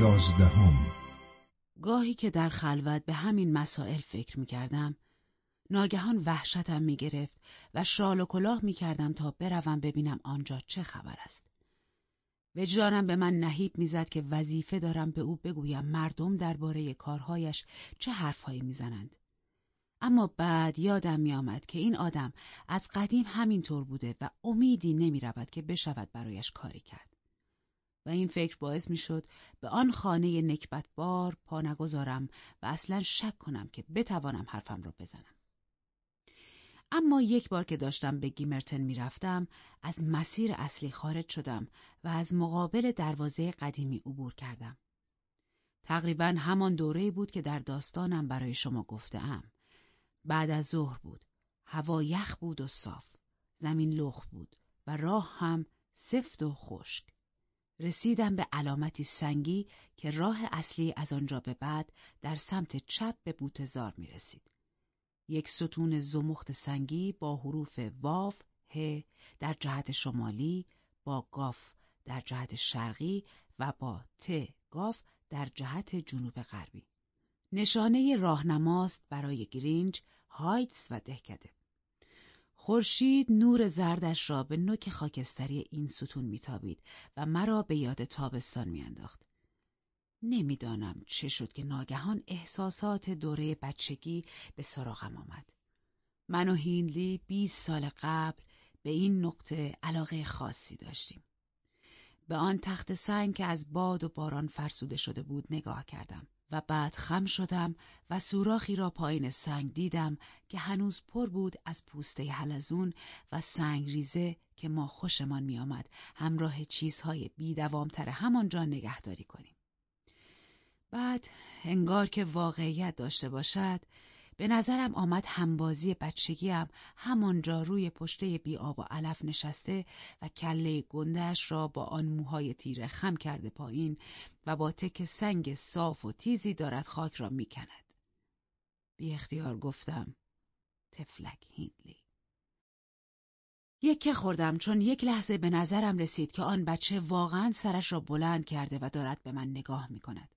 یازدهم گاهی که در خلوت به همین مسائل فکر می کردم، ناگهان وحشتم می گرفت و شال و کلاه می کردم تا بروم ببینم آنجا چه خبر است. وجدانم به من نهیب می‌زد که وظیفه دارم به او بگویم مردم درباره کارهایش چه حرفهایی می‌زنند. اما بعد یادم میآمد که این آدم از قدیم همینطور بوده و امیدی نمی رود که بشود برایش کاری کرد. و این فکر باعث می شد به آن خانه نکبت بار پا نگذارم و اصلا شک کنم که بتوانم حرفم را بزنم. اما یک بار که داشتم به گیمرتن می‌رفتم از مسیر اصلی خارج شدم و از مقابل دروازه قدیمی عبور کردم. تقریبا همان دوره بود که در داستانم برای شما گفتم. بعد از ظهر بود. هوا یخ بود و صاف. زمین لخ بود و راه هم سفت و خشک. رسیدم به علامتی سنگی که راه اصلی از آنجا به بعد در سمت چپ به بوتزار می رسید. یک ستون زمخت سنگی با حروف واف ه در جهت شمالی با گاف در جهت شرقی و با ت گاف در جهت جنوب غربی. نشانه راهنماست برای گرینج، هایتس و دهکده. خورشید نور زردش را به نوک خاکستری این ستون میتابید و مرا به یاد تابستان میانداخت. نمی‌دانم چه شد که ناگهان احساسات دوره بچگی به سراغم آمد. من و هینلی 20 سال قبل به این نقطه علاقه خاصی داشتیم. به آن تخت سنگ که از باد و باران فرسوده شده بود نگاه کردم و بعد خم شدم و سوراخی را پایین سنگ دیدم که هنوز پر بود از پوسته حلزون و سنگ ریزه که ما خوشمان می آمد همراه چیزهای بیدوامتر همانجا نگهداری کنیم. بعد انگار که واقعیت داشته باشد به نظرم آمد همبازی بچگیم همانجا روی پشته بی و علف نشسته و کله گندهش را با آن موهای تیره خم کرده پایین و با تک سنگ صاف و تیزی دارد خاک را می‌کند. بی اختیار گفتم تفلک هیندلی. یک که خوردم چون یک لحظه به نظرم رسید که آن بچه واقعا سرش را بلند کرده و دارد به من نگاه می کند.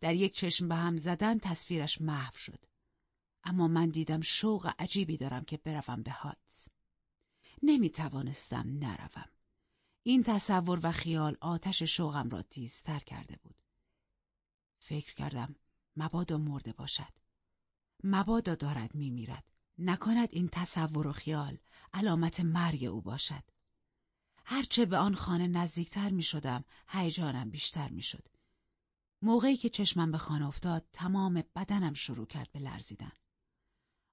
در یک چشم به هم زدن تصویرش محو شد. اما من دیدم شوق عجیبی دارم که بروم به هایتس. نمی توانستم نروم. این تصور و خیال آتش شوقم را تیزتر کرده بود. فکر کردم مبادا مرده باشد. مبادا دارد میمیرد. نکند این تصور و خیال علامت مرگ او باشد. هرچه به آن خانه نزدیکتر می شدم، هیجانم بیشتر می شد. موقعی که چشمم به خانه افتاد تمام بدنم شروع کرد به لرزیدن.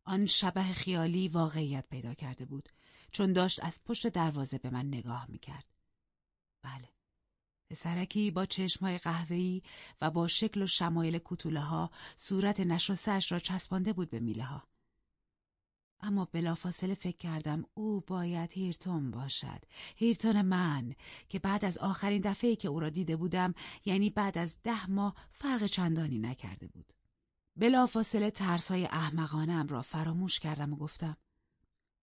آن شبه خیالی واقعیت پیدا کرده بود چون داشت از پشت دروازه به من نگاه می‌کرد. بله. پسرکی با چشمهای قهوه‌ای و با شکل و شمایل کتوله ها صورت نشستش را چسبانده بود به میله ها. اما بلافاصله فکر کردم او باید هیرتون باشد هیرتون من که بعد از آخرین دفعه که او را دیده بودم یعنی بعد از ده ماه فرق چندانی نکرده بود بلافاصله ترسهای احمقانم را فراموش کردم و گفتم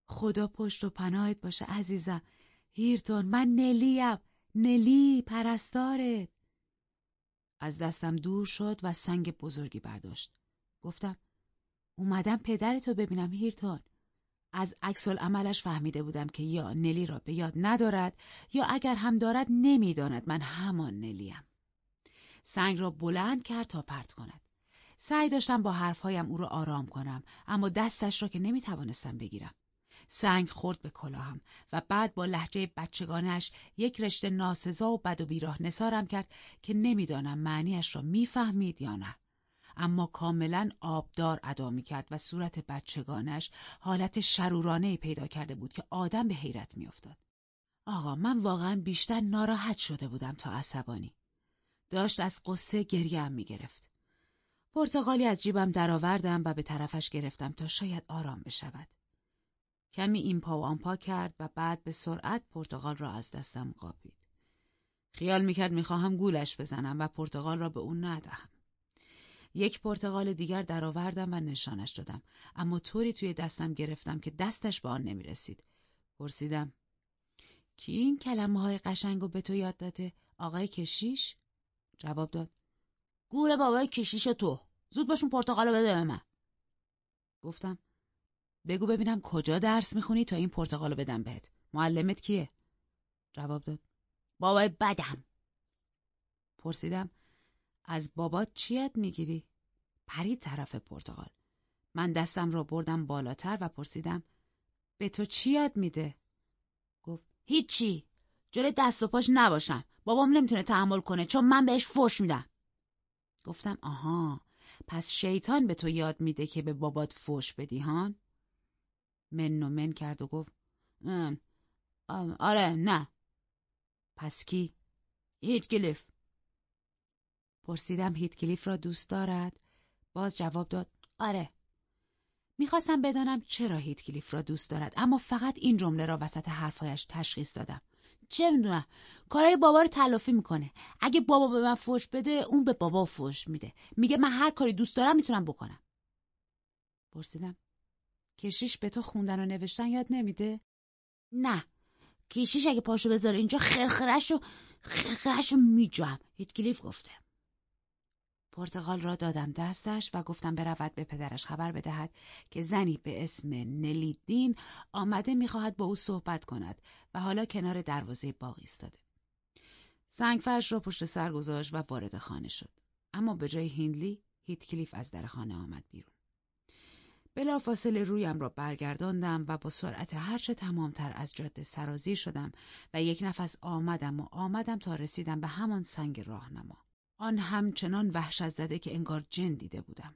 خدا پشت و پناهت باشه عزیزم. هیرتون من نلیم. نلی پرستارت. از دستم دور شد و سنگ بزرگی برداشت. گفتم اومدم پدرتو ببینم هیرتون. از عکس عملش فهمیده بودم که یا نلی را به یاد ندارد یا اگر هم دارد نمی‌داند. من همان نلیم. سنگ را بلند کرد تا پرت کند. سعی داشتم با حرفهایم او را آرام کنم اما دستش را که نمی‌توانستم بگیرم سنگ خورد به کلاهم و بعد با لحجه بچگانش یک رشته ناسزا و بد و بیراه نسارم کرد که نمی‌دانم معنیش را می‌فهمید یا نه اما کاملا آبدار ادا می کرد و صورت بچگانش حالت شرورانه پیدا کرده بود که آدم به حیرت میافتاد. آقا من واقعا بیشتر ناراحت شده بودم تا عصبانی. داشت از قصه گریم می گرفت. پرتغالی از جیبم درآوردم و به طرفش گرفتم تا شاید آرام بشود. کمی این پا و آن پا کرد و بعد به سرعت پرتغال را از دستم قاپید. خیال می‌کرد می‌خواهم گولش بزنم و پرتغال را به اون ندهم. یک پرتغال دیگر درآوردم و نشانش دادم اما طوری توی دستم گرفتم که دستش به آن نمی رسید. پرسیدم کی این کلمه های قشنگ و به تو یاد داده؟ آقای کشیش؟ جواب داد گور بابای کشیش تو. زود باشون پرتقالو بده به من. گفتم بگو ببینم کجا درس می‌خونی تا این پرتقالو بدم بهت. معلمت کیه؟ جواب داد بابای بدم. پرسیدم از بابات چیت می‌گیری؟ پرید طرف پرتغال. من دستم را بردم بالاتر و پرسیدم به تو چی یاد میده؟ گفت هیچی. جلوی دست و پاش نباشم. بابام نمی‌تونه تحمل کنه چون من بهش فوش میدم. گفتم آها پس شیطان به تو یاد میده که به بابات فوش بدی هان من و من کرد و گفت آره نه. پس کی؟ هیتکلیف. پرسیدم هیتکلیف را دوست دارد؟ باز جواب داد آره. می‌خواستم بدانم چرا هیتکلیف را دوست دارد اما فقط این جمله را وسط حرفهایش تشخیص دادم. چه می‌دونم کارهای بابا رو تلافی می‌کنه. اگه بابا به من فوش بده اون به بابا فوش میده. میگه من هر کاری دوست دارم می‌تونم بکنم. پرسیدم کشیش به تو خوندن و نوشتن یاد نمیده؟ نه. کشیش اگه پاشو بذاره اینجا خرخرش و خرخرش رو میجوام هیتکلیف گفته. پرتغال را دادم دستش و گفتم برود به پدرش خبر بدهد که زنی به اسم نلیدین آمده می‌خواهد با او صحبت کند و حالا کنار دروازه باغ ایستاده. سنگفرش را پشت سر گذاشت و وارد خانه شد. اما به جای هیندلی هیتکلیف از در خانه آمد بیرون. بلافاصله رویم را برگرداندم و با سرعت هرچه تمامتر از جاده سرازی شدم و یک نفس آمدم و آمدم تا رسیدم به همان سنگ راهنما. آن همچنان وحشت زده که انگار جن دیده بودم.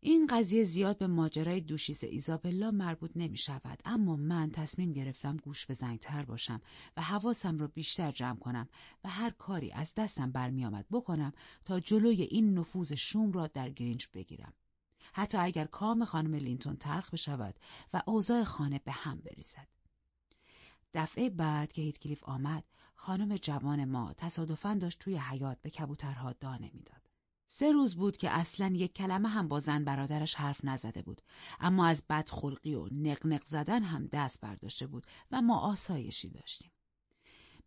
این قضیه زیاد به ماجرای دوشیزه ایزابلا مربوط نمی شود اما من تصمیم گرفتم گوش به زنگتر باشم و حواسم را بیشتر جمع کنم و هر کاری از دستم برمی آمد بکنم تا جلوی این نفوذ شوم را در گرینج بگیرم. حتی اگر کام خانم لینتون تلخ بشود و اوضاع خانه به هم بریزد. دفعه بعد که هیتکلیف آمد خانم جوان ما تصادفاً داشت توی حیاط به کبوترها دانه می‌داد. سه روز بود که اصلا یک کلمه هم با زن برادرش حرف نزده بود اما از بدخلقی و نقنق زدن هم دست برداشته بود و ما آسایشی داشتیم.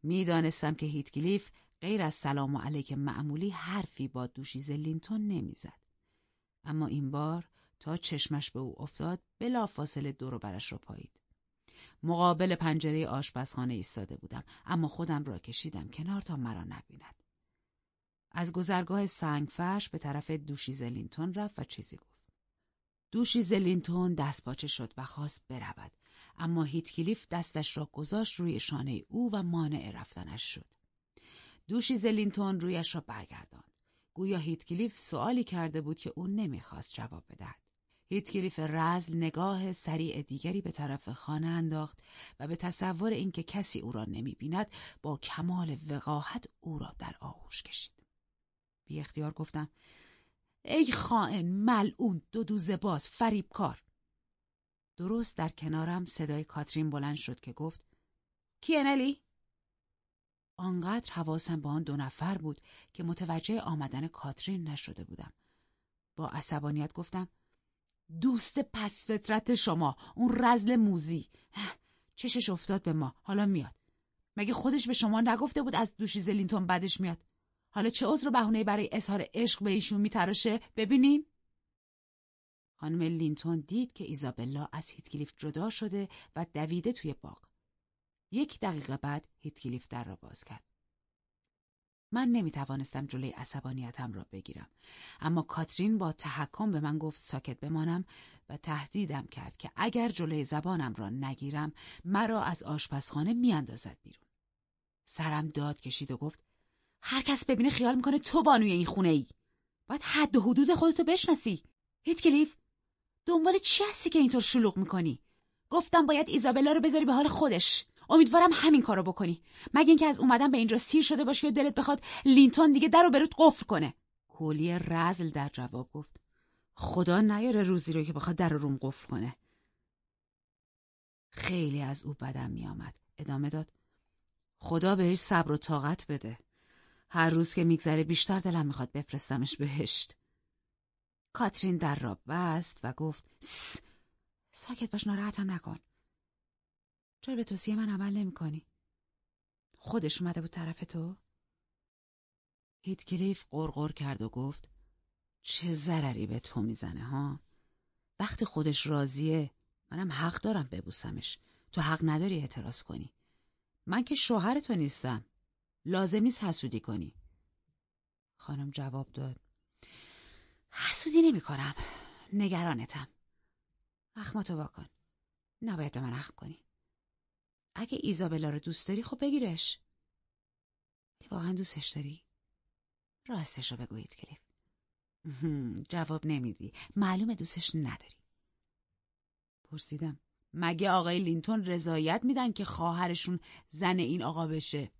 می‌دانستم که هیتکلیف غیر از سلام و علیک معمولی حرفی با دوشیز لینتون نمی‌زد. اما این بار تا چشمش به او افتاد بلافاصله دور برش را پایید. مقابل پنجره آشپزخانه ایستاده بودم اما خودم را کشیدم کنار تا مرا نبیند. از گذرگاه سنگفرش به طرف دوشی زلینتون رفت و چیزی گفت. دوشی زلینتون دست باچه شد و خواست برود اما هیتکلیف دستش را گذاشت روی شانه او و مانع رفتنش شد. دوشی زلینتون رویش را برگرداند. گویا هیتکلیف سوالی کرده بود که او نمی‌خواست جواب بدهد. هیتکلیف رزل نگاه سریع دیگری به طرف خانه انداخت و به تصور اینکه کسی او را نمی‌بیند با کمال وقاحت او را در آغوش کشید. بی اختیار گفتم ای خائن ملعون دو دوزه باز فریبکار درست در کنارم صدای کاترین بلند شد که گفت کیه نلی؟ آنقدر حواسم به آن دو نفر بود که متوجه آمدن کاترین نشده بودم. با عصبانیت گفتم دوست پس فطرت شما اون رزل موزی. چشش افتاد به ما. حالا میاد. مگه خودش به شما نگفته بود از دوشی زلینتون بدش میاد؟ حالا چه عذر و بهونه برای اظهار عشق به ایشون میتراشه؟ ببینین. خانم لینتون دید که ایزابلا از هیتکلیف جدا شده و دویده توی باغ. یک دقیقه بعد هیتکلیف در را باز کرد. من نمی توانستم جلوی عصبانیتم را بگیرم. اما کاترین با تحکم به من گفت ساکت بمانم و تهدیدم کرد که اگر جلوی زبانم را نگیرم مرا از آشپزخانه میاندازد بیرون. سرم داد کشید و گفت هر کس ببینه خیال می‌کنه تو بانوی این خونه ای باید حد و حدود خودتو بشناسی. هیتکلیف دنبال چی هستی که اینطور شلوغ می‌کنی؟ گفتم باید ایزابلا رو بذاری به حال خودش. امیدوارم همین کارو بکنی. مگه اینکه از اومدن به اینجا سیر شده باشی و دلت بخواد لینتون دیگه در رو برات قفل کنه؟ کولی رزل در جواب گفت. خدا نیاره روزی رو که بخواد در رو روم قفل کنه. خیلی از او بدم میآمد. ادامه داد. خدا بهش صبر و طاقت بده. هر روز که میگذره بیشتر دلم می‌خواد بفرستمش بهشت. کاترین در را بست و گفت ساکت باش ناراحتم نکن. چرا به توصیه من عمل نمی کنی؟ خودش اومده بود طرف تو؟ هیتکلیف قرقر کرد و گفت چه ضرری به تو می‌زنه ها؟ وقتی خودش راضیه منم حق دارم ببوسمش. تو حق نداری اعتراض کنی. من که شوهر تو نیستم. لازم نیست حسودی کنی. خانم جواب داد حسودی نمی کنم نگرانتم. اخماتو واکن. نباید به من اخم کنی. اگه ایزابلا رو دوست داری خب بگیرش. واقعا دوستش داری؟ راستش رو بگویید کلیف جواب نمیدی. معلومه دوستش نداری. پرسیدم مگه آقای لینتون رضایت میدن که خواهرشون زن این آقا بشه؟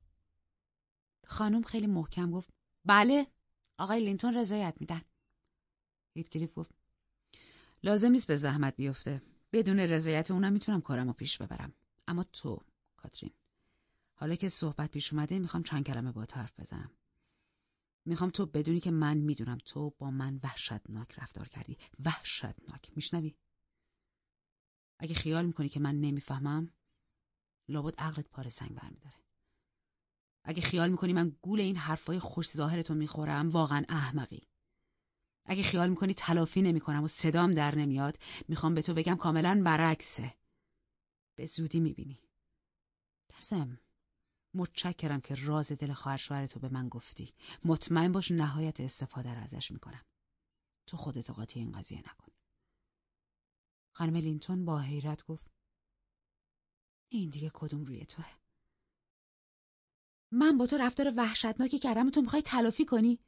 خانم خیلی محکم گفت بله آقای لینتون رضایت میدن. هیتکلیف گفت لازم نیست به زحمت بیفته. بدون رضایت اونم می‌تونم کارمو پیش ببرم. اما تو کاترین. حالا که صحبت پیش اومده می‌خوام چند کلمه با حرف بزنم. می‌خوام تو بدونی که من می‌دونم تو با من وحشتناک رفتار کردی. وحشتناک. میشنوی؟ اگه خیال می‌کنی که من نمی‌فهمم لابد عقلت پاره سنگ برمیداره. اگه خیال می‌کنی من گول این حرفای خوش ظاهرتو می‌خورم واقعا احمقی. اگه خیال می‌کنی تلافی نمی‌کنم و صدام در نمیاد می‌خوام به تو بگم کاملا برعکسه. به زودی می‌بینی. در متشکرم که راز دل خواهر تو به من گفتی. مطمئن باش نهایت استفاده را ازش می‌کنم. تو خودت قاطی این قضیه نکن. خانم لینتون با حیرت گفت این دیگه کدوم روی توه؟ من با تو رفتار وحشتناکی کردم و تو می‌خوای تلافی کنی؟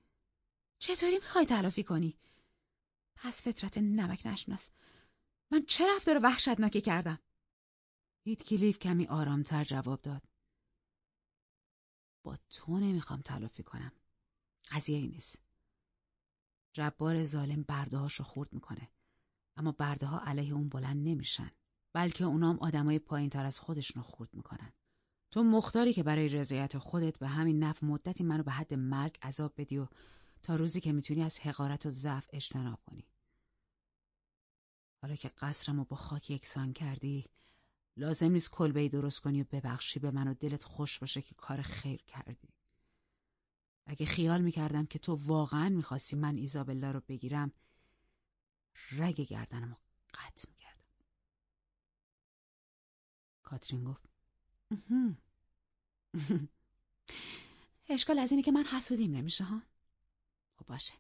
چطوری می‌خوای تلافی کنی؟ پس فطرت نمک نشناس. من چه رفتار وحشتناکی کردم؟ هیت کلیف کمی آرامتر جواب داد. با تو نمی‌خوام تلافی کنم. قضیه ای نیست. جبار ظالم برده رو خورد می‌کنه. اما برده ها علیه اون بلند نمیشن. بلکه اونام آدمای پایین تر از خودشون رو خورد می‌کنن. تو مختاری که برای رضایت خودت به همین نف مدتی منو به حد مرگ عذاب بدی و تا روزی که می‌تونی از حقارت و ضعف اجتناب کنی. حالا که قصرمو با خاک یکسان کردی لازم نیست کلبه درست کنی و ببخشی به من و دلت خوش باشه که کار خیر کردی. اگه خیال می‌کردم که تو واقعا می‌خواستی من ایزابلا رو بگیرم رگ گردنمو قطع می‌کردم. کاترین گفت اشکال از اینه که من حسودیم نمیشه ها؟ خب باشه.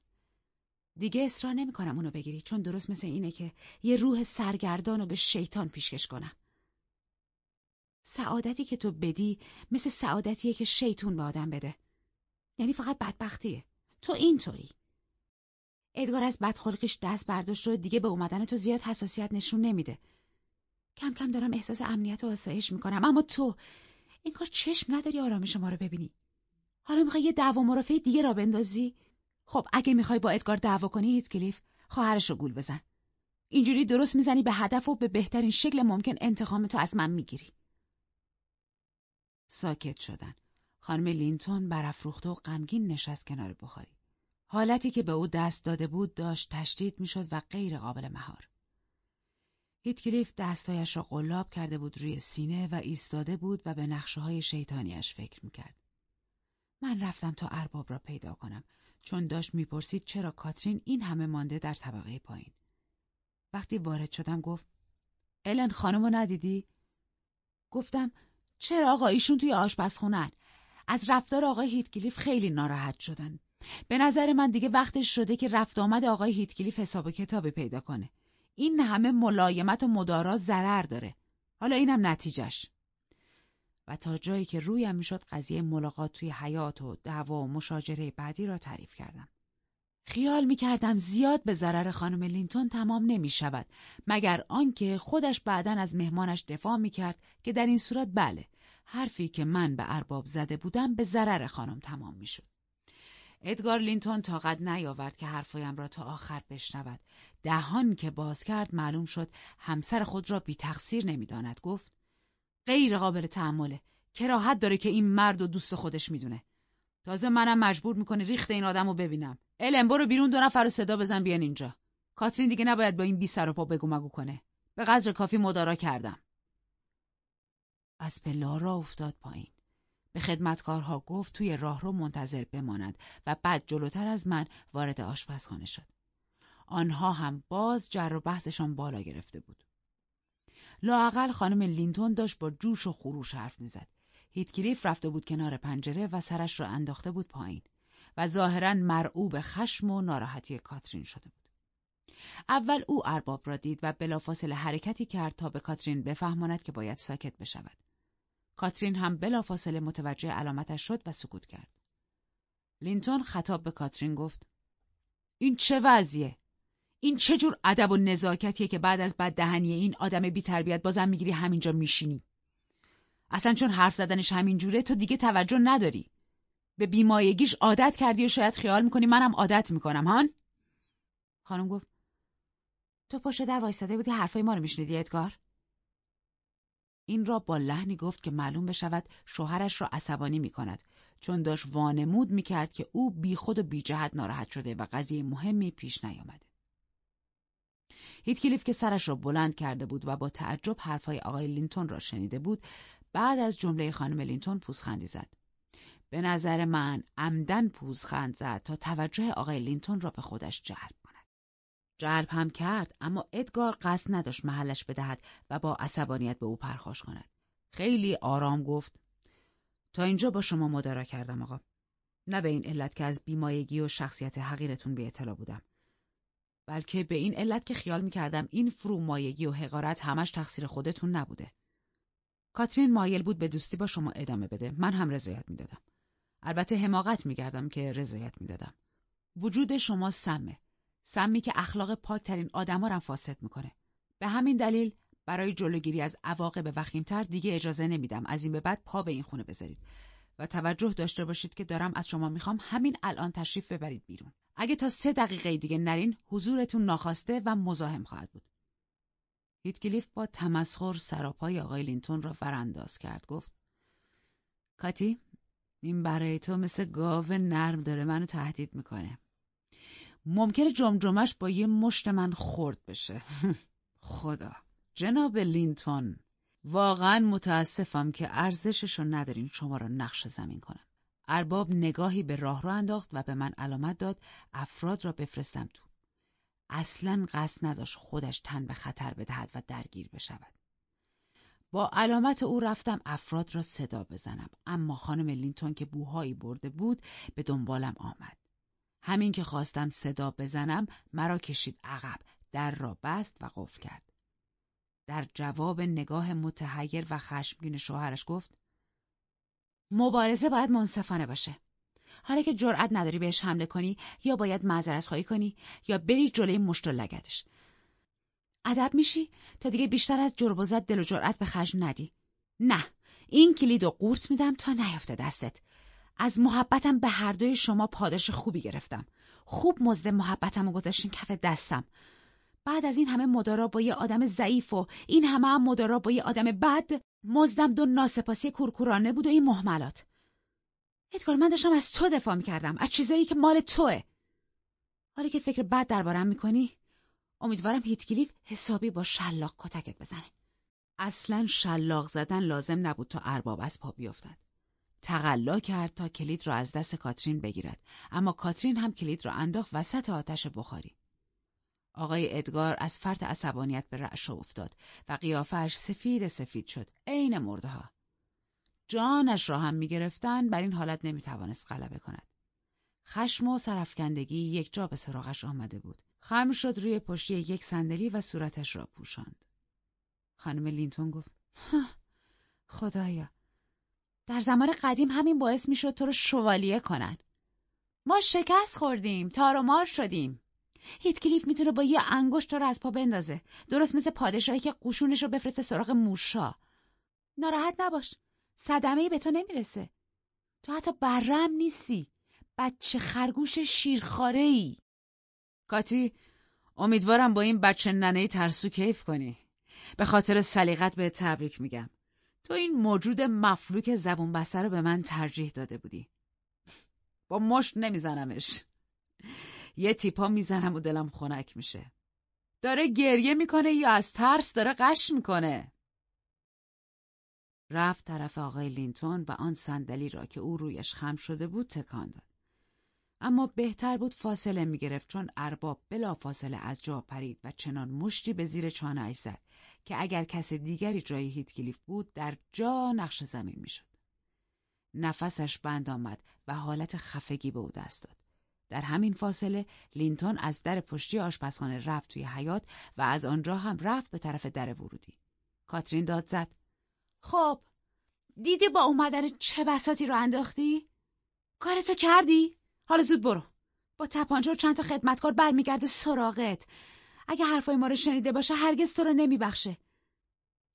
دیگه اصرار نمی‌کنم اونو بگیری چون درست مثل اینه که یه روح سرگردان رو به شیطان پیشکش کنم. سعادتی که تو بدی مثل سعادتیه که شیطون به آدم بده. یعنی فقط بدبختیه. تو اینطوری. ادگار از بدخلقیش دست برداشت رو دیگه به اومدن تو زیاد حساسیت نشون نمیده. کم کم دارم احساس امنیت و آسایش می‌کنم. اما تو این کار چشم نداری آرامش ما رو ببینی. حالا می‌خوای یه دعوا مرافعه دیگه را بندازی؟ خب اگه می‌خوای با ادگار دعوا کنی هیتکلیف خواهرش رو گول بزن. اینجوری درست می‌زنی به هدف و به بهترین شکل ممکن انتقام تو از من می‌گیری. ساکت شدن. خانم لینتون برافروخته و غمگین نشست کنار بخاری. حالتی که به او دست داده بود داشت تشدید می‌شد و غیر قابل مهار. هیتکلیف دستایش را قلاب کرده بود روی سینه و ایستاده بود و به نقشه های شیطانیش فکر می‌کرد. من رفتم تا ارباب را پیدا کنم چون داشت می‌پرسید چرا کاترین این همه مانده در طبقه پایین. وقتی وارد شدم گفت الن خانمو ندیدی؟ گفتم چرا آقا ایشون توی آشپزخونن؟ از رفتار آقای هیتکلیف خیلی ناراحت شدن. به نظر من دیگه وقتش شده که رفت آمد آقای هیتکلیف حساب کتابی پیدا کنه. این همه ملایمت و مدارا ضرر داره. حالا اینم نتیجهش. و تا جایی که رویم می‌شد قضیه ملاقات توی حیاط و دعوا و مشاجره بعدی را تعریف کردم. خیال می کردم زیاد به ضرر خانم لینتون تمام نمی شود مگر آنکه خودش بعدا از مهمانش دفاع می کرد که در این صورت بله حرفی که من به ارباب زده بودم به ضرر خانم تمام می شد. ادگار لینتون طاقت نیاورد که حرف‌هایم را تا آخر بشنود. دهان که باز کرد معلوم شد همسر خود را بی تقصیر نمی‌داند. گفت غیر قابل تحمله کراهت داره که این مرد و دوست خودش می‌دونه. تازه منم مجبور می‌کنه ریخت این آدم رو ببینم الم برو بیرون دو نفر رو صدا بزن بیان اینجا کاترین دیگه نباید با این بی سر و پا بگو مگو کنه به قدر کافی مدارا کردم از پلا را افتاد پایین به خدمتکارها گفت توی راهرو منتظر بمانند و بعد جلوتر از من وارد آشپزخانه شد. آنها هم باز جر و بحثشان بالا گرفته بود. لااقل خانم لینتون داشت با جوش و خروش حرف می‌زد. هیتکلیف رفته بود کنار پنجره و سرش را انداخته بود پایین و ظاهرا مرعوب خشم و ناراحتی کاترین شده بود. اول او ارباب را دید و بلافاصله حرکتی کرد تا به کاترین بفهماند که باید ساکت بشود. کاترین هم بلافاصله متوجه علامتش شد و سکوت کرد. لینتون خطاب به کاترین گفت: این چه وضعیه؟ این چه جور ادب و نزاکتیه که بعد از بد دهنی این آدم بیتربیت بازم می‌گیری همینجا میشینی؟ اصلا چون حرف زدنش همینجوره تو دیگه توجه نداری. به بیمایگیش عادت کردی و شاید خیال می‌کنی منم عادت می‌کنم هان؟ خانم گفت تو پشت در وایستاده بودی حرفای ما رو میشنیدی ادگار؟ این را با لحنی گفت که معلوم بشود شوهرش را عصبانی می کند چون داشت وانمود می کرد که او بی خود و بی جهت ناراحت شده و قضیه مهمی پیش نیامده. هیتکلیف که سرش را بلند کرده بود و با تعجب حرفهای آقای لینتون را شنیده بود بعد از جمله خانم لینتون پوزخندی زد. به نظر من عمداً پوزخند زد تا توجه آقای لینتون را به خودش جلب کند. جلب هم کرد اما ادگار قصد نداشت محلش بدهد و با عصبانیت به او پرخاش کند. خیلی آرام گفت تا اینجا با شما مدارا کردم آقا. نه به این علت که از بیمایگی و شخصیت حقیرتون به اطلاع بودم. بلکه به این علت که خیال می‌کردم این فرومایگی و حقارت همش تقصیر خودتون نبوده. کاترین مایل بود به دوستی با شما ادامه بده. من هم رضایت می‌دادم. البته حماقت میگردم که رضایت می‌دادم. وجود شما سمه. سمی که اخلاق پاکترین آدما را فاسد می‌کنه. به همین دلیل برای جلوگیری از عواقب وخیمتر دیگه اجازه نمیدم از این به بعد پا به این خونه بذارید و توجه داشته باشید که دارم از شما می‌خوام همین الان تشریف ببرید بیرون. اگه تا سه دقیقه دیگه نرین حضورتون ناخواسته و مزاحم خواهد بود. هیتکلیف با تمسخر سراپای آقای لینتون را ورانداز کرد. گفت کاتی این برای تو مثل گاو نرم داره منو تهدید می‌کنه. ممکنه جمجمش با یه مشت من خورد بشه. خدا. جناب لینتون واقعا متاسفم که ارزششو ندارین شما را نقش زمین کنم. ارباب نگاهی به راه رو انداخت و به من علامت داد افراد را بفرستم تو. اصلا قصد نداشت خودش تن به خطر بدهد و درگیر بشود. با علامت او رفتم افراد را صدا بزنم اما خانم لینتون که بوهایی برده بود به دنبالم آمد. همین که خواستم صدا بزنم مرا کشید عقب در را بست و قفل کرد. در جواب نگاه متحیر و خشمگین شوهرش گفت مبارزه باید منصفانه باشه. حالا که جرأت نداری بهش حمله کنی یا باید معذرت خواهی کنی یا بری جلوی مشت و لگتش ادب میشی؟ تا دیگه بیشتر از جربوزت دل و جرأت به خرج ندی. نه این کلید و قورت میدم تا نیفته دستت. از محبتم به هر دوی شما پاداش خوبی گرفتم. خوب مزد محبتم و گذاشتین کف دستم. بعد از این همه مدارا با یه آدم ضعیف و این همه هم مدارا با یه آدم بد مزدم دو ناسپاسی کورکورانه بود و این محملات. ادگار من داشتم از تو دفاع می‌کردم از چیزایی که مال توه. حالا که فکر بد دربارم می‌کنی امیدوارم هیتکلیف حسابی با شلاق کتکت بزنه. اصلا شلاق زدن لازم نبود تا ارباب از پا بیفتد. تقلا کرد تا کلید را از دست کاترین بگیرد اما کاترین هم کلید را انداخت وسط آتش بخاری. آقای ادگار از فرط عصبانیت به رعش افتاد و قیافش سفید سفید شد عین مرده ها. جانش را هم می‌گرفتن بر این حالت نمی‌توانست غلبه کند. خشم و سرفکندگی یک جا به سراغش آمده بود. خم شد روی پشتی یک صندلی و صورتش را پوشاند. خانم لینتون گفت خدایا در زمان قدیم همین باعث می‌شد تو رو شوالیه کنن. ما شکست خوردیم تار و مار شدیم هیتکلیف می‌تونه با یه انگشت تو رو از پا بندازه درست مثل پادشاهی که قشونش رو بفرسته سراغ موشا ناراحت نباش صدمه به تو نمی‌رسه. تو حتی برم نیستی. بچه خرگوش شیرخاره ای کاتی امیدوارم با این بچه ننه ترسو کیف کنی. به خاطر سلیقت به تبریک میگم. تو این موجود مفلوک زبون بسته رو به من ترجیح داده بودی. با مشت نمیزنمش. یه تیپا می‌زنم و دلم خنک میشه. داره گریه می‌کنه یا از ترس داره قش می‌کنه؟ رفت طرف آقای لینتون و آن صندلی را که او رویش خم شده بود تکان داد. اما بهتر بود فاصله می گرفت چون ارباب بلا فاصله از جا پرید و چنان مشتی به زیر چانه زد که اگر کس دیگری جای هیتکلیف بود در جا نقش زمین می‌شد. نفسش بند آمد و حالت خفگی به او دست داد. در همین فاصله لینتون از در پشتی آشپزخانه رفت توی حیات و از آنجا هم رفت به طرف در ورودی. کاترین داد زد. خب دیدی با اومدن چه بساتی رو انداختی؟ کارتو کردی؟ حالا زود برو. با تپانچه و چند تا خدمتکار برمیگرده سراغت. اگه حرفای ما رو شنیده باشه هرگز تو رو نمیبخشه.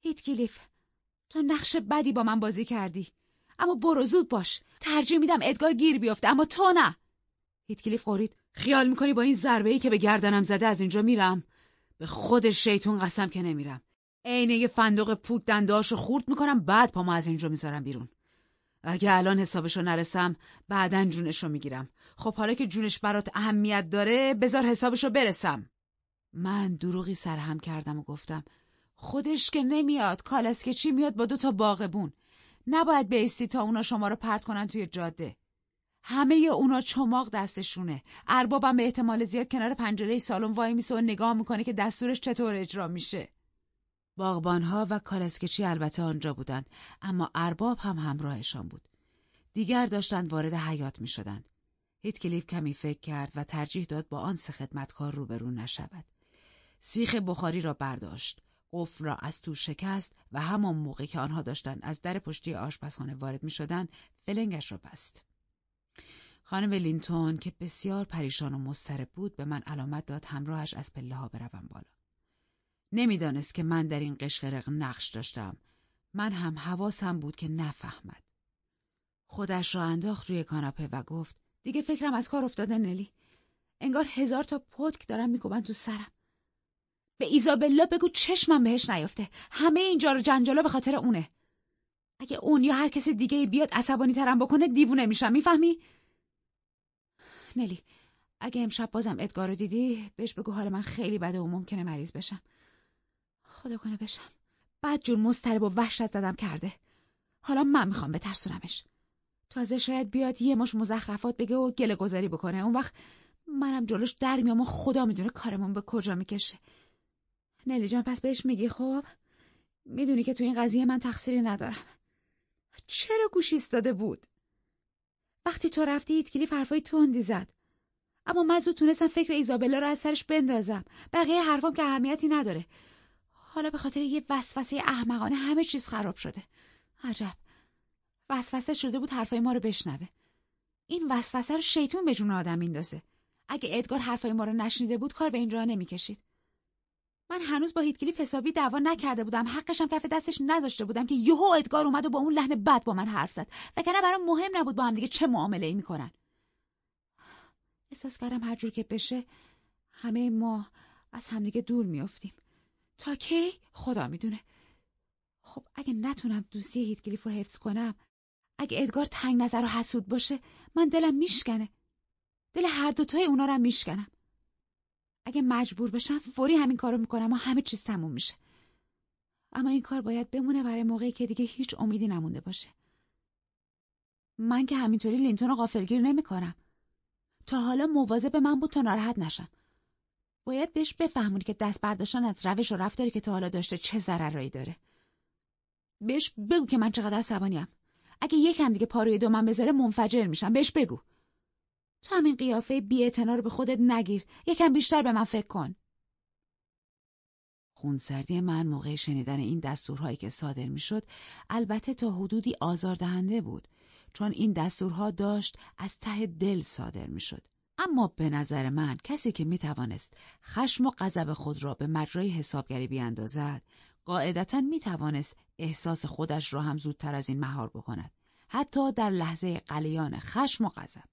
هیتکلیف تو نقش بدی با من بازی کردی. اما برو زود باش. ترجیح میدم ادگار گیر بیفته اما تو نه. هیتکلیف قرید. خیال می‌کنی با این ضربه ای که به گردنم زده از اینجا میرم؟ به خود شیطون قسم که نمیرم. عینه یه فندق پوک دنداشو خورد می‌کنم بعد پامو از اینجا می‌ذارم بیرون. اگه الان حسابشو نرسم بعدا جونشو می‌گیرم. خب حالا که جونش برات اهمیت داره بذار حسابشو برسم. من دروغی سرهم کردم و گفتم خودش که نمیاد کالسکه چی میاد با دو تا باغبون نباید بیستی تا اونا شما رو پرت کنن توی جاده همه اونا چماق دستشونه اربابم به احتمال زیاد کنار پنجره سالن وای میسه و نگاه می‌کنه که دستورش چطور اجرا میشه باغبانها و کالسکچی البته آنجا بودند اما ارباب هم همراهشان بود دیگر داشتند وارد حیات می شدند. هیتکلیف کمی فکر کرد و ترجیح داد با آن سه خدمتکار روبرو نشود. سیخ بخاری را برداشت. قفل را از تو شکست و همان موقع که آنها داشتند از در پشتی آشپزخانه وارد می شدند فلنگش را بست. خانم لینتون که بسیار پریشان و مضطرب بود به من علامت داد همراهش از پله ها بروم بالا. نمی‌دانست که من در این قشقرق نقش داشتم. من هم حواسم بود که نفهمد. خودش را انداخت روی کاناپه و گفت دیگه فکرم از کار افتاده نلی. انگار هزار تا پتک دارم میکوبن تو سرم. به ایزابلا بگو چشمم بهش نیفته. همه اینجا رو جنجالا به خاطر اونه. اگه اون یا هر کس دیگه بیاد عصبانی ترم بکنه دیوونه میشم می‌فهمی؟ نلی اگه امشب بازم ادگار رو دیدی بهش بگو حال من خیلی بده و ممکنه مریض بشم. خدا کنه بشم. بعد جور مسترب و وحشت زدم کرده. حالا من می‌خوام بترسونمش. تازه شاید بیاد یه مش مزخرفات بگه و گله گذاری بکنه. اون وقت منم جلوش در میام و خدا می‌دونه کارمون به کجا می‌کشه. نلی جان پس بهش میگی خب؟ می‌دونی که تو این قضیه من تقصیری ندارم. چرا گوش ایستاده بود؟ وقتی تو رفتی ایتکلیف حرفای تندی زد. اما من زود تونستم فکر ایزابلا رو از سرش بندازم. بقیه حرفام که اهمیتی نداره. حالا به خاطر یه وسوسه احمقانه همه چیز خراب شده. عجب. وسوسه شده بود حرفای ما رو بشنوه. این وسوسه رو شیطون به جون آدم میندازه. اگه ادگار حرفای ما رو نشنیده بود کار به اینجا نمی‌کشید. من هنوز با هیتکلیف حسابی دعوا نکرده بودم حقشم کف دستش نذاشته بودم که یهو ادگار اومد و با اون لحن بد با من حرف زد وگرنه برام مهم نبود با هم دیگه چه معامله ای می‌کنن احساس کردم هر جور که بشه همه ما از همدیگه دور میافتیم تا کی؟ خدا می‌دونه. خب اگه نتونم دوستی هیتکلیف رو حفظ کنم اگه ادگار تنگ نظر و حسود باشه من دلم میشکنه. دل هر دوتای اونا رو میشکنم. اگه مجبور بشم فوری همین کارو می‌کنم و همه چیز تموم میشه. اما این کار باید بمونه برای موقعی که دیگه هیچ امیدی نمونده باشه. من که همینطوری لینتون رو غافلگیر نمی‌کنم. تا حالا مواظب من بود تا ناراحت نشم. باید بهش بفهمونی که دست برداشتن از روش و رفتاری که تا حالا داشته چه ضررایی داره. بهش بگو که من چقدر عصبانیم. اگه یکم دیگه پاروی دومم بذاره منفجر میشم. بهش بگو. تو همین قیافه بی رو به خودت نگیر. یکم بیشتر به من فکر کن. خونسردی من موقع شنیدن این دستورهایی که صادر می‌شد البته تا حدودی آزاردهنده بود چون این دستورها داشت از ته دل صادر می‌شد. اما به نظر من کسی که می توانست خشم و غضب خود را به مجرای حسابگری بیاندازد قاعدتا می توانست احساس خودش را هم زودتر از این مهار بکند حتی در لحظه قلیان خشم و غضب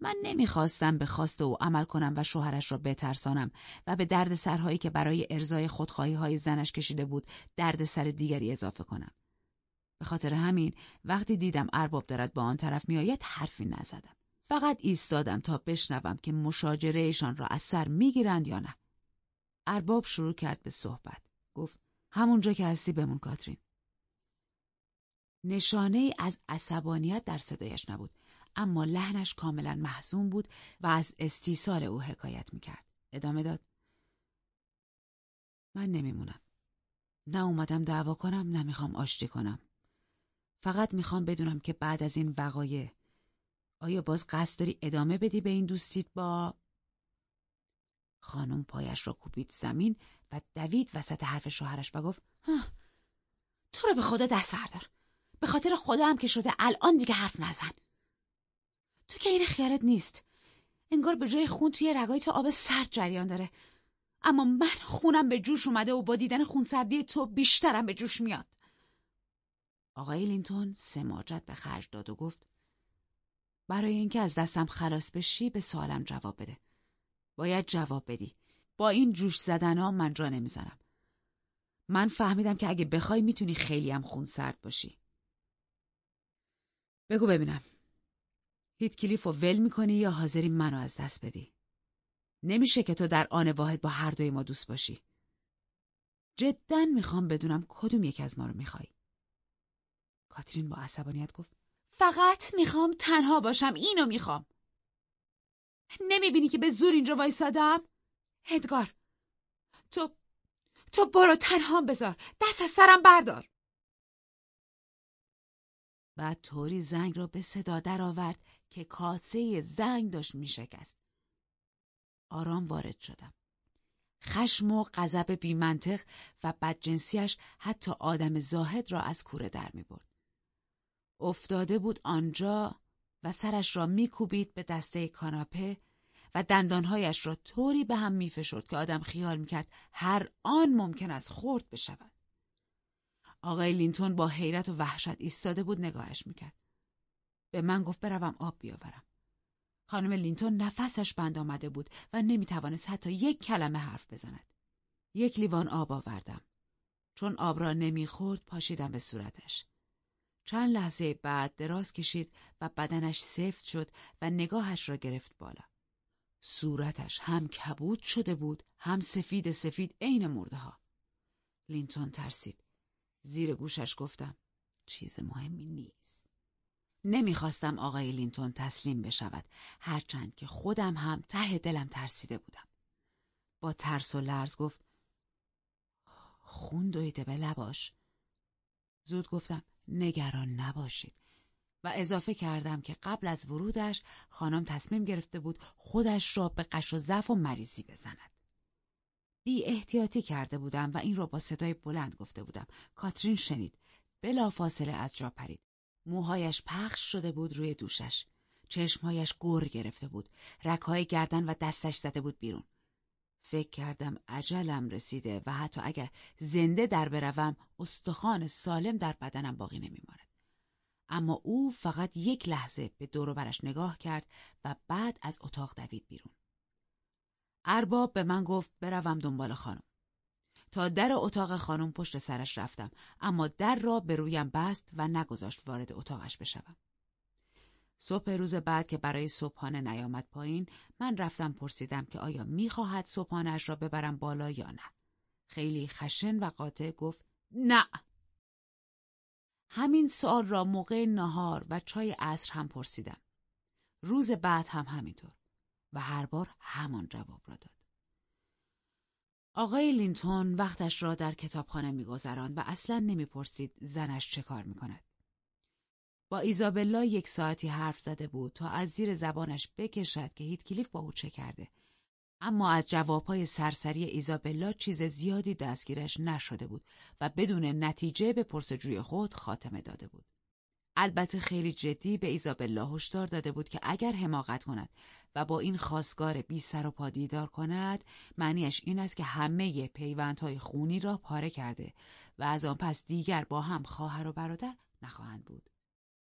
من نمی‌خواستم به خواست او عمل کنم و شوهرش را بترسانم و به درد سرهایی که برای ارزای خودخواهی های زنش کشیده بود درد سر دیگری اضافه کنم. به خاطر همین وقتی دیدم ارباب دارد با آن طرف میآید حرفی نزدم. فقط ایستادم تا بشنوم که مشاجرهشان را از سر می‌گیرند یا نه. ارباب شروع کرد به صحبت. گفت همونجا که هستی بمون کاترین. نشانه ای از عصبانیت در صدایش نبود اما لحنش کاملا محزون بود و از استیصال او حکایت می‌کرد. ادامه داد. من نمیمونم. نه اومدم دعوا کنم نه می‌خوام آشتی کنم. فقط می‌خوام بدونم که بعد از این وقایع آیا باز قصد داری ادامه بدی به این دوستیت با خانم پایش را کوبید زمین و دوید وسط حرف شوهرش و گفت تو رو به خدا دست بردار. به خاطر خدا هم که شده الان دیگه حرف نزن. تو که این خیالت نیست. انگار به جای خون توی رگای تو آب سرد جریان داره. اما من خونم به جوش اومده و با دیدن خونسردی تو بیشترم به جوش میاد. آقای لینتون سماجت به خرج داد و گفت برای اینکه از دستم خلاص بشی به سوالم جواب بده. باید جواب بدی. با این جوش زدن ها من جا نمی‌زنم من فهمیدم که اگه بخوای می‌تونی خیلی هم خون سرد باشی. بگو ببینم. هیت کلیف رو ول می‌کنی یا حاضری منو از دست بدی؟ نمیشه که تو در آن واحد با هر دوی ما دوست باشی. جدا می‌خوام بدونم کدوم یک از ما رو می‌خوای. کاترین با عصبانیت گفت فقط می‌خوام تنها باشم اینو می‌خوام نمی‌بینی که به زور اینجا وایسادم؟ ادگار تو تو برو تنها بذار دست از سرم بردار بعد طوری زنگ را به صدا درآورد که کاسه زنگ داشت میشکست آرام وارد شدم خشم و غضب بیمنطق و بدجنسیش حتی آدم زاهد را از کوره در می برد. افتاده بود آنجا و سرش را میکوبید به دسته کاناپه و دندانهایش را طوری به هم میفشرد که آدم خیال می‌کرد هر آن ممکن است خورد بشود. آقای لینتون با حیرت و وحشت ایستاده بود نگاهش می‌کرد. به من گفت بروم آب بیاورم. خانم لینتون نفسش بند آمده بود و نمی‌توانست حتی یک کلمه حرف بزند. یک لیوان آب آوردم. چون آب را نمی‌خورد پاشیدم به صورتش. چند لحظه بعد دراز کشید و بدنش سفت شد و نگاهش را گرفت بالا. صورتش هم کبود شده بود هم سفید سفید عین مرده ها. لینتون ترسید. زیر گوشش گفتم چیز مهمی نیست. نمی‌خواستم آقای لینتون تسلیم بشود هرچند که خودم هم ته دلم ترسیده بودم. با ترس و لرز گفت خون دویده به لباش. زود گفتم نگران نباشید و اضافه کردم که قبل از ورودش خانم تصمیم گرفته بود خودش را به قش و ضعف و مریضی بزند. بی احتیاطی کرده بودم و این را با صدای بلند گفته بودم. کاترین شنید. بلا فاصله از جا پرید. موهایش پخش شده بود روی دوشش. چشمهایش گر گرفته بود. رکهای گردن و دستش زده بود بیرون. فکر کردم عجلم رسیده و حتی اگر زنده در بروم استخوان سالم در بدنم باقی نمیماند. اما او فقط یک لحظه به دور برش نگاه کرد و بعد از اتاق دوید بیرون. ارباب به من گفت بروم دنبال خانم. تا در اتاق خانم پشت سرش رفتم اما در را به رویم بست و نگذاشت وارد اتاقش بشوم. صبح روز بعد که برای صبحانه نیامد پایین من رفتم پرسیدم که آیا می‌خواهد صبحانهاش را ببرم بالا یا نه. خیلی خشن و قاطع گفت نه. همین سوال را موقع نهار و چای عصر هم پرسیدم. روز بعد هم همینطور و هر بار همان جواب را داد. آقای لینتون وقتش را در کتابخانه میگذراند و اصلا نمی‌پرسید زنش چه کار می‌کند. با ایزابلا یک ساعتی حرف زده بود تا از زیر زبانش بکشد که هیتکلیف با او چه کرده. اما از جوابهای سرسری ایزابلا چیز زیادی دستگیرش نشده بود و بدون نتیجه به پرسجوی خود خاتمه داده بود. البته خیلی جدی به ایزابلا هشدار داده بود که اگر حماقت کند و با این خواستگار بی سر و پا دیدار کند معنیش این است که همه پیوندهای خونی را پاره کرده و از آن پس دیگر با هم خواهر و برادر نخواهند بود.